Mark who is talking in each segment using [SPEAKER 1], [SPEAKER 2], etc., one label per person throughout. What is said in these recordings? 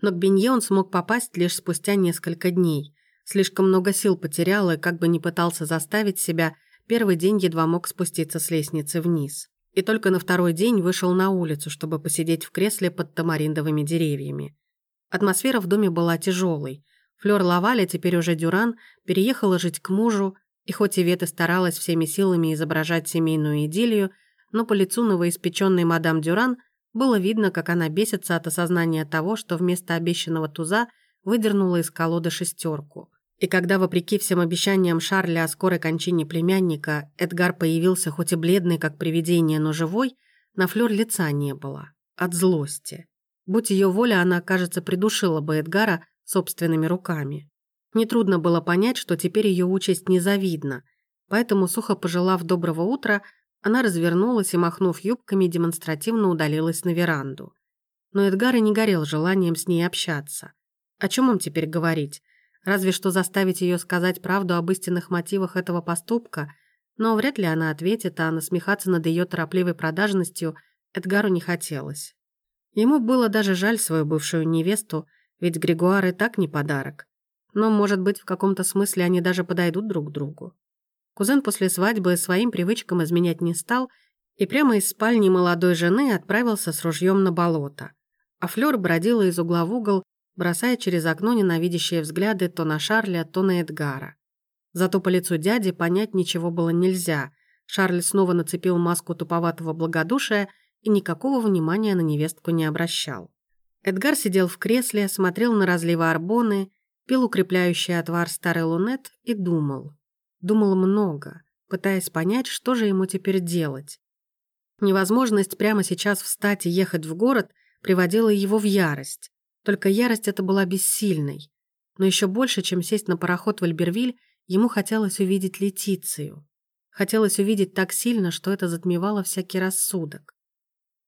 [SPEAKER 1] Но к Бенье он смог попасть лишь спустя несколько дней. Слишком много сил потерял и, как бы не пытался заставить себя, первый день едва мог спуститься с лестницы вниз. И только на второй день вышел на улицу, чтобы посидеть в кресле под тамариндовыми деревьями. Атмосфера в доме была тяжелой. Флёр Лаваля, теперь уже Дюран, переехала жить к мужу, и хоть Ивета старалась всеми силами изображать семейную идиллию, но по лицу новоиспеченной мадам Дюран было видно, как она бесится от осознания того, что вместо обещанного туза выдернула из колоды шестерку. И когда, вопреки всем обещаниям Шарля о скорой кончине племянника, Эдгар появился хоть и бледный, как привидение, но живой, на флёр лица не было. От злости. Будь ее воля, она, кажется, придушила бы Эдгара собственными руками. Нетрудно было понять, что теперь ее участь незавидна, поэтому, сухо пожелав доброго утра, она развернулась и, махнув юбками, демонстративно удалилась на веранду. Но Эдгар и не горел желанием с ней общаться. О чем им теперь говорить? Разве что заставить ее сказать правду об истинных мотивах этого поступка, но вряд ли она ответит, а насмехаться над ее торопливой продажностью Эдгару не хотелось. Ему было даже жаль свою бывшую невесту, ведь Григуар и так не подарок. Но, может быть, в каком-то смысле они даже подойдут друг к другу. Кузен после свадьбы своим привычкам изменять не стал и прямо из спальни молодой жены отправился с ружьем на болото. А Флёр бродила из угла в угол, бросая через окно ненавидящие взгляды то на Шарля, то на Эдгара. Зато по лицу дяди понять ничего было нельзя. Шарль снова нацепил маску туповатого благодушия и никакого внимания на невестку не обращал. Эдгар сидел в кресле, смотрел на разливы арбоны, пил укрепляющий отвар старый лунет и думал. Думал много, пытаясь понять, что же ему теперь делать. Невозможность прямо сейчас встать и ехать в город приводила его в ярость. Только ярость эта была бессильной. Но еще больше, чем сесть на пароход в Альбервиль, ему хотелось увидеть Летицию. Хотелось увидеть так сильно, что это затмевало всякий рассудок.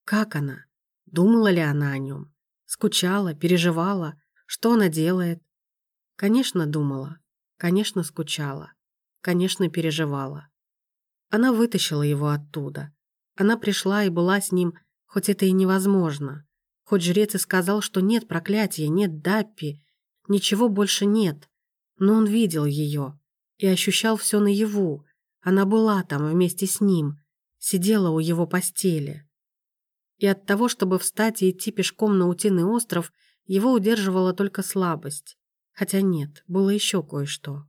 [SPEAKER 1] Как она? Думала ли она о нем? Скучала, переживала? Что она делает? Конечно, думала. Конечно, скучала конечно, переживала. Она вытащила его оттуда. Она пришла и была с ним, хоть это и невозможно. Хоть жрец и сказал, что нет проклятия, нет Даппи, ничего больше нет. Но он видел ее и ощущал все наяву. Она была там вместе с ним, сидела у его постели. И от того, чтобы встать и идти пешком на Утиный остров, его удерживала только слабость. Хотя нет, было еще кое-что.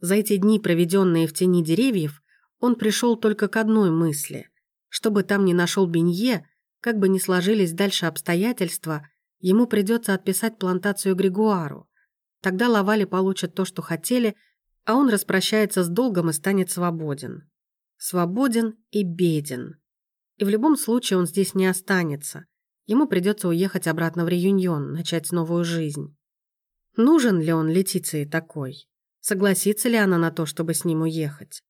[SPEAKER 1] За эти дни, проведенные в тени деревьев, он пришел только к одной мысли. Чтобы там не нашел Бенье, как бы ни сложились дальше обстоятельства, ему придется отписать плантацию Григуару. Тогда Лавали получат то, что хотели, а он распрощается с долгом и станет свободен. Свободен и беден. И в любом случае он здесь не останется. Ему придется уехать обратно в Реюньон, начать новую жизнь. Нужен ли он Летиции такой? Согласится ли она на то, чтобы с ним уехать?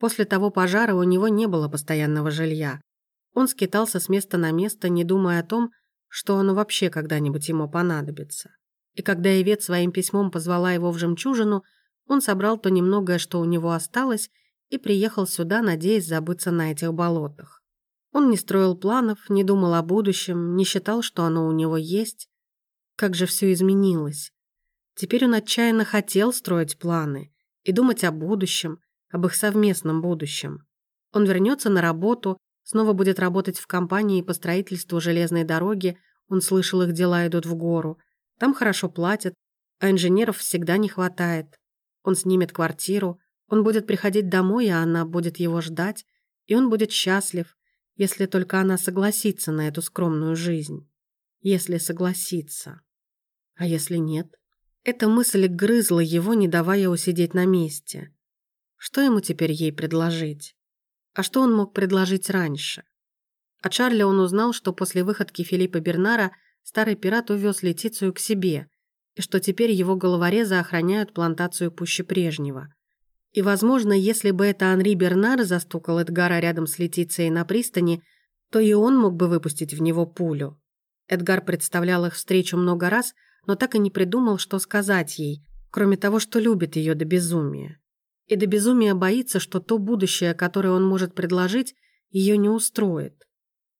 [SPEAKER 1] После того пожара у него не было постоянного жилья. Он скитался с места на место, не думая о том, что оно вообще когда-нибудь ему понадобится. И когда Ивет своим письмом позвала его в жемчужину, он собрал то немногое, что у него осталось, и приехал сюда, надеясь забыться на этих болотах. Он не строил планов, не думал о будущем, не считал, что оно у него есть. Как же все изменилось. Теперь он отчаянно хотел строить планы и думать о будущем, об их совместном будущем. Он вернется на работу, снова будет работать в компании по строительству железной дороги, он слышал, их дела идут в гору. Там хорошо платят, а инженеров всегда не хватает. Он снимет квартиру, он будет приходить домой, а она будет его ждать, и он будет счастлив, если только она согласится на эту скромную жизнь. Если согласится. А если нет? Эта мысль грызла его, не давая усидеть на месте. Что ему теперь ей предложить? А что он мог предложить раньше? От Шарля он узнал, что после выходки Филиппа Бернара старый пират увез Летицию к себе, и что теперь его головорезы охраняют плантацию пуще прежнего. И, возможно, если бы это Анри Бернар застукал Эдгара рядом с Летицией на пристани, то и он мог бы выпустить в него пулю. Эдгар представлял их встречу много раз – но так и не придумал, что сказать ей, кроме того, что любит ее до безумия. И до безумия боится, что то будущее, которое он может предложить, ее не устроит.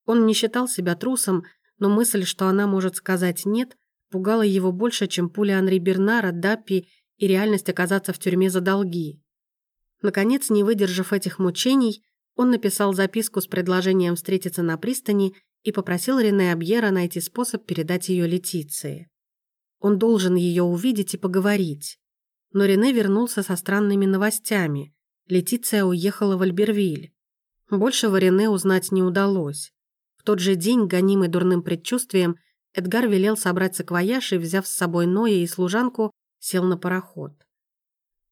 [SPEAKER 1] Он не считал себя трусом, но мысль, что она может сказать «нет», пугало его больше, чем пуля Анри Бернара, Даппи и реальность оказаться в тюрьме за долги. Наконец, не выдержав этих мучений, он написал записку с предложением встретиться на пристани и попросил Рене Абьера найти способ передать ее Летиции. Он должен ее увидеть и поговорить. Но Рене вернулся со странными новостями. Летиция уехала в Альбервиль. Большего Рене узнать не удалось. В тот же день, гонимый дурным предчувствием, Эдгар велел собрать саквояж и, взяв с собой Ноя и служанку, сел на пароход.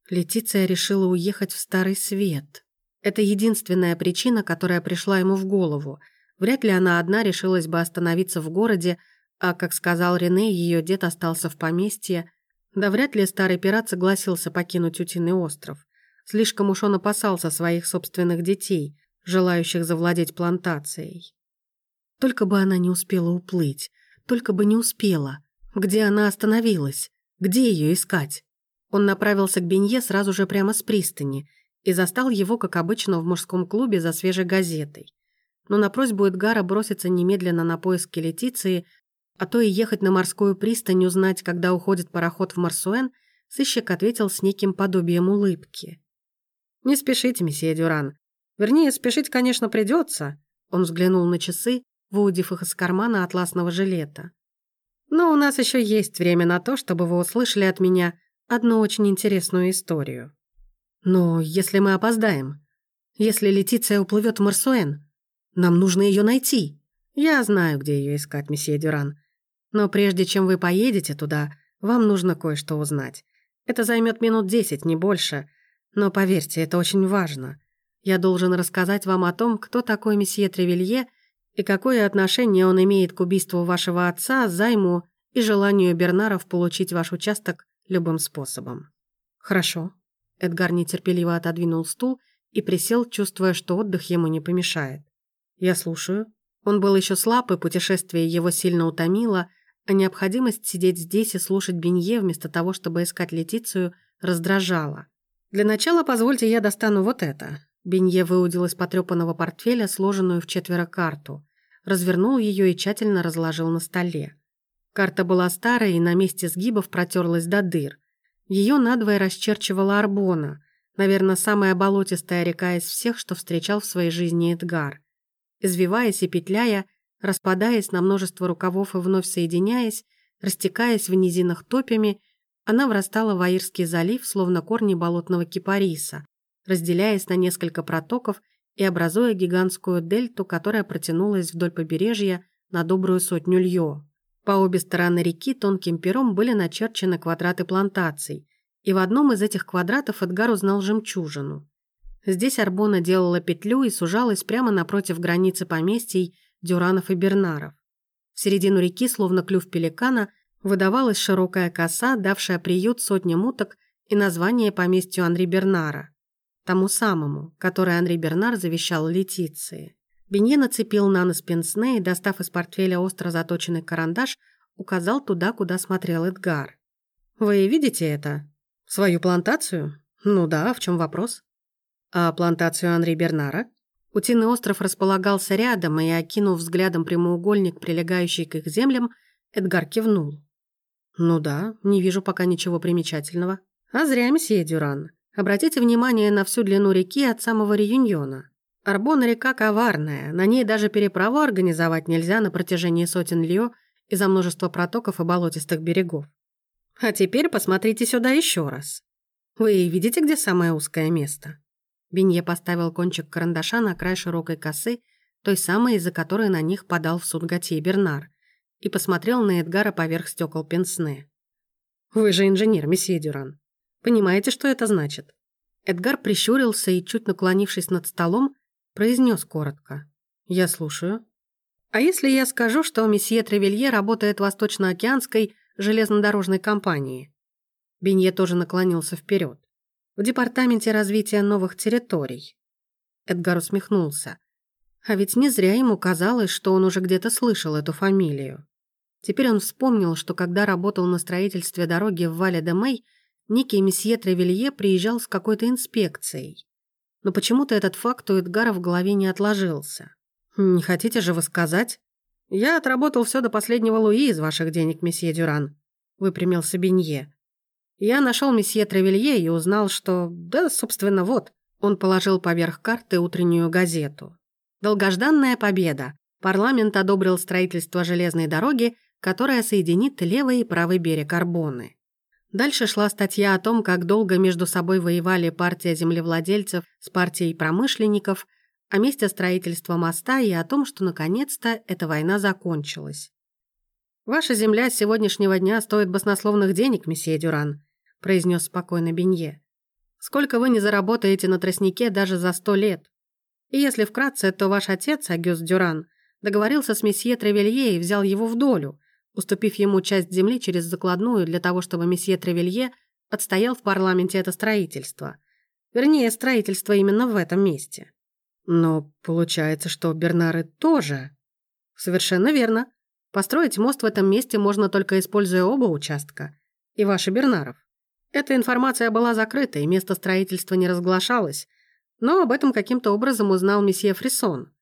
[SPEAKER 1] Летиция решила уехать в Старый Свет. Это единственная причина, которая пришла ему в голову. Вряд ли она одна решилась бы остановиться в городе, а, как сказал Рене, ее дед остался в поместье. Да вряд ли старый пират согласился покинуть Утиный остров. Слишком уж он опасался своих собственных детей, желающих завладеть плантацией. Только бы она не успела уплыть, только бы не успела. Где она остановилась? Где ее искать? Он направился к Бенье сразу же прямо с пристани и застал его, как обычно, в мужском клубе за свежей газетой. Но на просьбу Эдгара броситься немедленно на поиски Летиции а то и ехать на морскую пристань узнать, когда уходит пароход в Марсуэн, сыщик ответил с неким подобием улыбки. «Не спешите, месье Дюран. Вернее, спешить, конечно, придется. Он взглянул на часы, выудив их из кармана атласного жилета. «Но у нас еще есть время на то, чтобы вы услышали от меня одну очень интересную историю. Но если мы опоздаем, если Летиция уплывет в Марсуэн, нам нужно ее найти. Я знаю, где ее искать, месье Дюран. Но прежде чем вы поедете туда, вам нужно кое-что узнать. Это займет минут десять, не больше. Но поверьте, это очень важно. Я должен рассказать вам о том, кто такой месье Тревелье и какое отношение он имеет к убийству вашего отца, займу и желанию Бернаров получить ваш участок любым способом. Хорошо. Эдгар нетерпеливо отодвинул стул и присел, чувствуя, что отдых ему не помешает. Я слушаю. Он был еще слаб, и путешествие его сильно утомило, а необходимость сидеть здесь и слушать Бенье вместо того, чтобы искать Летицию, раздражала. «Для начала позвольте я достану вот это». Бенье выудил из потрепанного портфеля сложенную в четверо карту, развернул ее и тщательно разложил на столе. Карта была старая и на месте сгибов протерлась до дыр. Ее надвое расчерчивала Арбона, наверное, самая болотистая река из всех, что встречал в своей жизни Эдгар. Извиваясь и петляя, распадаясь на множество рукавов и вновь соединяясь, растекаясь в низинах топями, она врастала в Аирский залив, словно корни болотного кипариса, разделяясь на несколько протоков и образуя гигантскую дельту, которая протянулась вдоль побережья на добрую сотню льё. По обе стороны реки тонким пером были начерчены квадраты плантаций, и в одном из этих квадратов Эдгар узнал жемчужину. Здесь Арбона делала петлю и сужалась прямо напротив границы поместий Дюранов и Бернаров. В середину реки, словно клюв пеликана, выдавалась широкая коса, давшая приют сотням уток и название поместью Анри Бернара, тому самому, который Анри Бернар завещал Летиции. Бенье нацепил на нос пенсне и, достав из портфеля остро заточенный карандаш, указал туда, куда смотрел Эдгар. «Вы видите это? Свою плантацию? Ну да, в чем вопрос?» «А плантацию Анри Бернара?» Утиный остров располагался рядом, и, окинув взглядом прямоугольник, прилегающий к их землям, Эдгар кивнул. «Ну да, не вижу пока ничего примечательного. А зря, месье Дюран. Обратите внимание на всю длину реки от самого Реюньона. Арбон река коварная, на ней даже переправу организовать нельзя на протяжении сотен льё из-за множества протоков и болотистых берегов. А теперь посмотрите сюда еще раз. Вы видите, где самое узкое место?» Бенье поставил кончик карандаша на край широкой косы, той самой, из-за которой на них подал в суд Готье Бернар, и посмотрел на Эдгара поверх стекол пенсне. «Вы же инженер, месье Дюран. Понимаете, что это значит?» Эдгар прищурился и, чуть наклонившись над столом, произнес коротко. «Я слушаю». «А если я скажу, что месье Тревелье работает в Восточно-Океанской железнодорожной компании?» Бенье тоже наклонился вперед в Департаменте развития новых территорий. Эдгар усмехнулся. А ведь не зря ему казалось, что он уже где-то слышал эту фамилию. Теперь он вспомнил, что когда работал на строительстве дороги в Вале-де-Мэй, некий месье Тревелье приезжал с какой-то инспекцией. Но почему-то этот факт у Эдгара в голове не отложился. «Не хотите же вы сказать?» «Я отработал все до последнего луи из ваших денег, месье Дюран», — выпрямился Бенье. «Я нашел месье Тревелье и узнал, что... Да, собственно, вот». Он положил поверх карты утреннюю газету. «Долгожданная победа. Парламент одобрил строительство железной дороги, которая соединит левый и правый берег Арбоны. Дальше шла статья о том, как долго между собой воевали партия землевладельцев с партией промышленников, о месте строительства моста и о том, что наконец-то эта война закончилась. «Ваша земля с сегодняшнего дня стоит баснословных денег, месье Дюран», произнес спокойно Бенье. «Сколько вы не заработаете на тростнике даже за сто лет? И если вкратце, то ваш отец, Агюст Дюран, договорился с месье Тревелье и взял его в долю, уступив ему часть земли через закладную для того, чтобы месье Тревелье отстоял в парламенте это строительство. Вернее, строительство именно в этом месте. Но получается, что Бернары тоже. Совершенно верно. Построить мост в этом месте можно только используя оба участка. И ваши Бернаров. Эта информация была закрыта, и место строительства не разглашалось. Но об этом каким-то образом узнал месье Фрисон.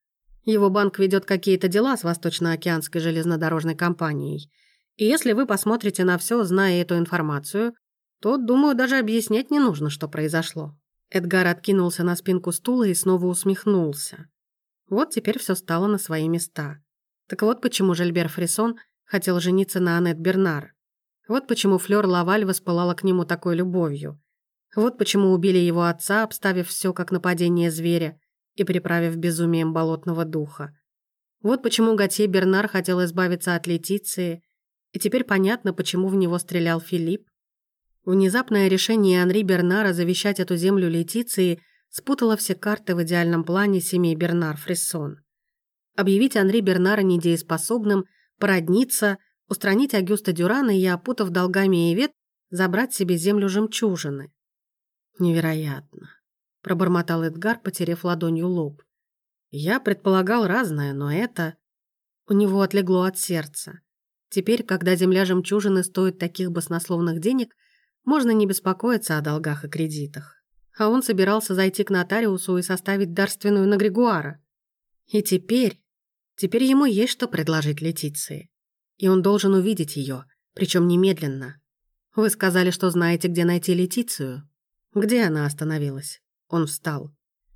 [SPEAKER 1] Его банк ведет какие-то дела с Восточно-Океанской железнодорожной компанией. И если вы посмотрите на все, зная эту информацию, то, думаю, даже объяснять не нужно, что произошло. Эдгар откинулся на спинку стула и снова усмехнулся. Вот теперь все стало на свои места. Так вот почему Жильбер Фрисон хотел жениться на Аннет Бернар. Вот почему Флёр Лаваль воспылала к нему такой любовью. Вот почему убили его отца, обставив все как нападение зверя и приправив безумием болотного духа. Вот почему Готье Бернар хотел избавиться от Летиции, и теперь понятно, почему в него стрелял Филипп. Внезапное решение Анри Бернара завещать эту землю Летиции спутало все карты в идеальном плане семьи Бернар-Фриссон. Объявить Анри Бернара недееспособным, породниться, устранить Агюста Дюрана и, опутав долгами Ивет, забрать себе землю жемчужины. Невероятно. Пробормотал Эдгар, потеряв ладонью лоб. Я предполагал разное, но это... У него отлегло от сердца. Теперь, когда земля жемчужины стоит таких баснословных денег, можно не беспокоиться о долгах и кредитах. А он собирался зайти к нотариусу и составить дарственную на Григуара. И теперь... Теперь ему есть что предложить Летиции. И он должен увидеть ее, причем немедленно. Вы сказали, что знаете, где найти Летицию. Где она остановилась? Он встал.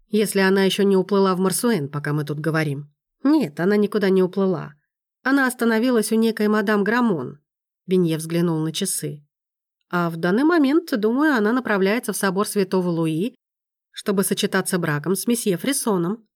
[SPEAKER 1] Если она еще не уплыла в Марсуэн, пока мы тут говорим. Нет, она никуда не уплыла. Она остановилась у некой мадам Грамон. Бенье взглянул на часы. А в данный момент, думаю, она направляется в собор Святого Луи, чтобы сочетаться браком с месье Фрисоном.